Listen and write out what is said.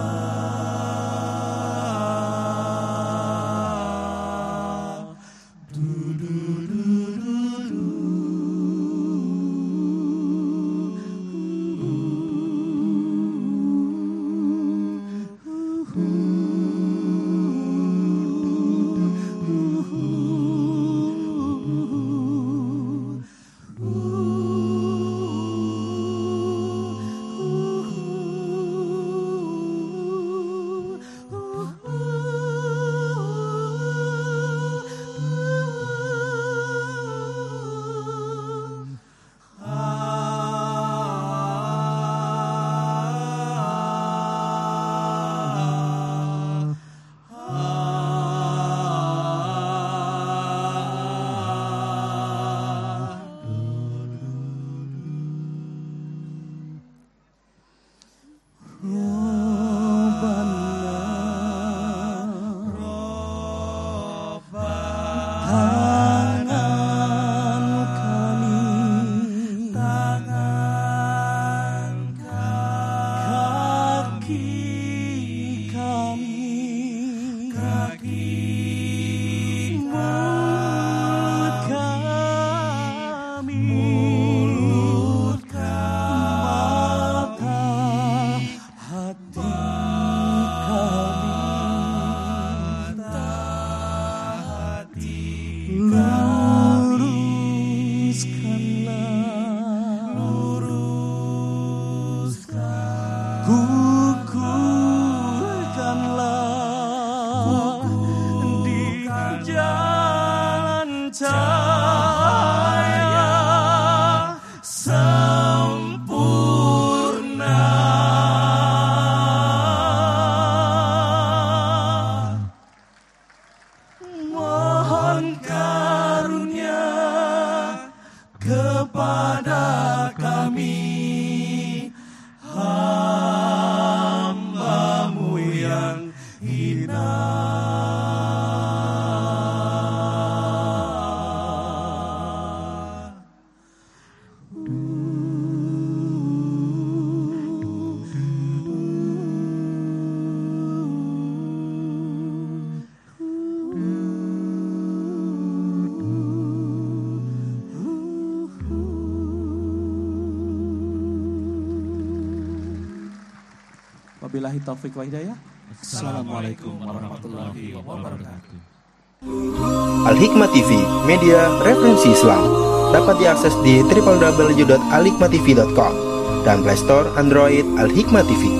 Bye. heart. Wabillahi taufik wa hidayah. Assalamualaikum warahmatullahi wabarakatuh. Al-Hikmah TV, media referensi Islam. Dapat diakses di www.alhikmahtv.com dan Play Store Android Al-Hikmah TV.